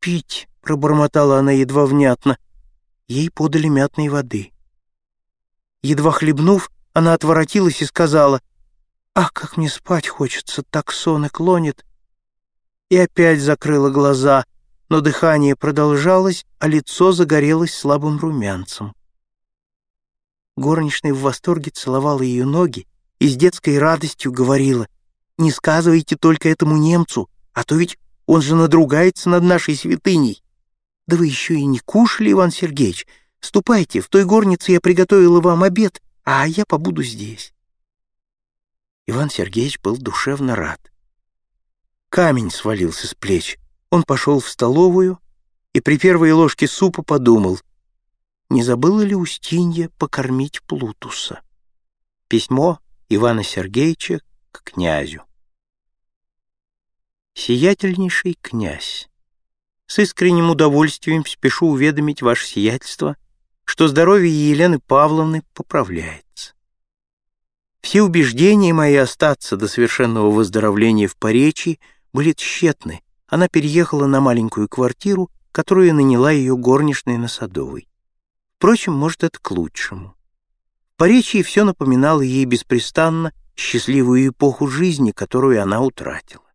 пить», — пробормотала она едва внятно. Ей подали мятной воды. Едва хлебнув, она отворотилась и сказала, «Ах, как мне спать хочется, так сон и клонит!» И опять закрыла глаза, но дыхание продолжалось, а лицо загорелось слабым румянцем. Горничная в восторге целовала ее ноги и с детской радостью говорила, «Не сказывайте только этому немцу, а то ведь он же надругается над нашей святыней. Да вы еще и не кушали, Иван Сергеевич. Ступайте, в той горнице я приготовила вам обед, а я побуду здесь». Иван Сергеевич был душевно рад. Камень свалился с плеч. Он пошел в столовую и при первой ложке супа подумал, не забыла ли Устинья покормить Плутуса. Письмо Ивана Сергеевича к князю. Сиятельнейший князь, с искренним удовольствием спешу уведомить ваше сиятельство, что здоровье Елены Павловны поправляется. Все убеждения мои остаться до совершенного выздоровления в Поречи были тщетны, она переехала на маленькую квартиру, которую наняла ее горничной на Садовой. Впрочем, может, это к лучшему. В Поречии все напоминало ей беспрестанно счастливую эпоху жизни, которую она утратила.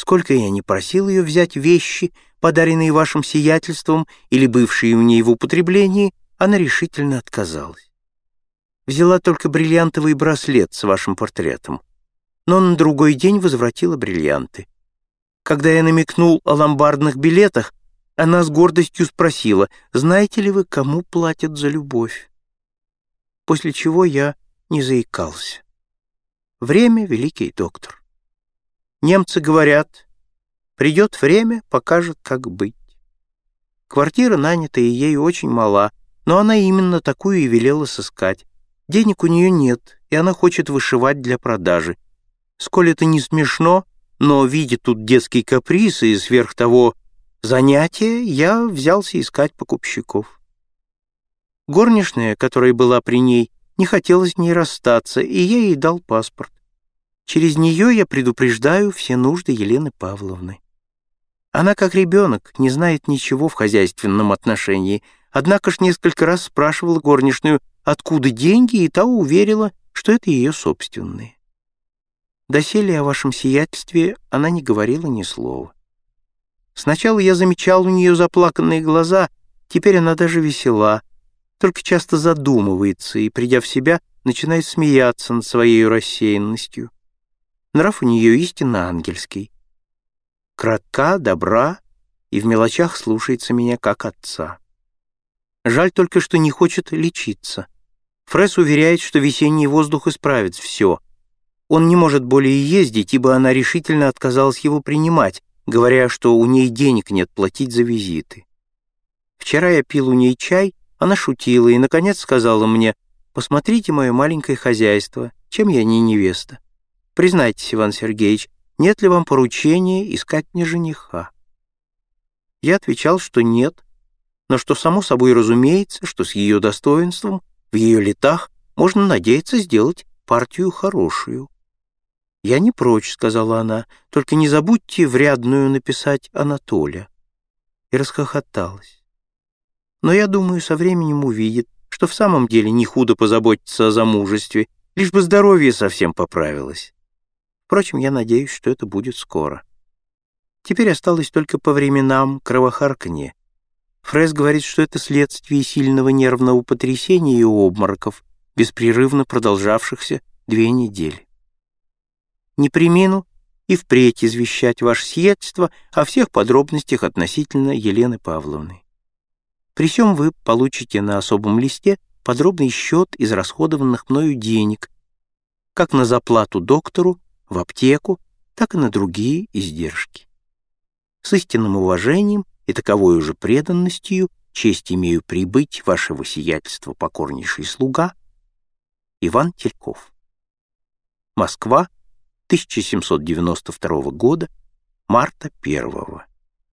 Сколько я не просил ее взять вещи, подаренные вашим сиятельством или бывшие у ней в употреблении, она решительно отказалась. Взяла только бриллиантовый браслет с вашим портретом, но на другой день возвратила бриллианты. Когда я намекнул о ломбардных билетах, она с гордостью спросила, знаете ли вы, кому платят за любовь? После чего я не заикался. Время — великий доктор. Немцы говорят, придет время, покажет, как быть. Квартира нанята и ей очень мала, но она именно такую и велела сыскать. Денег у нее нет, и она хочет вышивать для продажи. Сколь это не смешно, но, видя тут детские капризы и сверх того занятия, я взялся искать покупщиков. Горничная, которая была при ней, не хотела с ней расстаться, и я ей дал паспорт. Через нее я предупреждаю все нужды Елены Павловны. Она, как ребенок, не знает ничего в хозяйственном отношении, однако ж несколько раз спрашивала горничную, откуда деньги, и та уверила, что это ее собственные. Доселе о вашем сиятельстве она не говорила ни слова. Сначала я замечал у нее заплаканные глаза, теперь она даже весела, только часто задумывается и, придя в себя, начинает смеяться над своей рассеянностью. Нрав у нее истинно ангельский. Кратка, добра и в мелочах слушается меня как отца. Жаль только, что не хочет лечиться. Фресс уверяет, что весенний воздух исправит все — он не может более ездить, ибо она решительно отказалась его принимать, говоря, что у ней денег нет платить за визиты. Вчера я пил у ней чай, она шутила и, наконец, сказала мне, «Посмотрите мое маленькое хозяйство, чем я не невеста. Признайтесь, Иван Сергеевич, нет ли вам поручения искать мне жениха?» Я отвечал, что нет, но что само собой разумеется, что с ее достоинством, в ее летах, можно надеяться сделать партию хорошую. «Я не прочь», — сказала она, — «только не забудьте в рядную написать Анатоля». И расхохоталась. Но я думаю, со временем увидит, что в самом деле не худо позаботиться о замужестве, лишь бы здоровье совсем поправилось. Впрочем, я надеюсь, что это будет скоро. Теперь осталось только по временам кровохарканье. Фрес говорит, что это следствие сильного нервного потрясения и обмороков, беспрерывно продолжавшихся две недели не примену и впредь извещать ваше сиятельство о всех подробностях относительно Елены Павловны. При всем вы получите на особом листе подробный счет израсходованных мною денег, как на заплату доктору, в аптеку, так и на другие издержки. С истинным уважением и таковой уже преданностью честь имею прибыть вашего сиятельства покорнейший слуга Иван Тельков. Москва, 1792 года, марта 1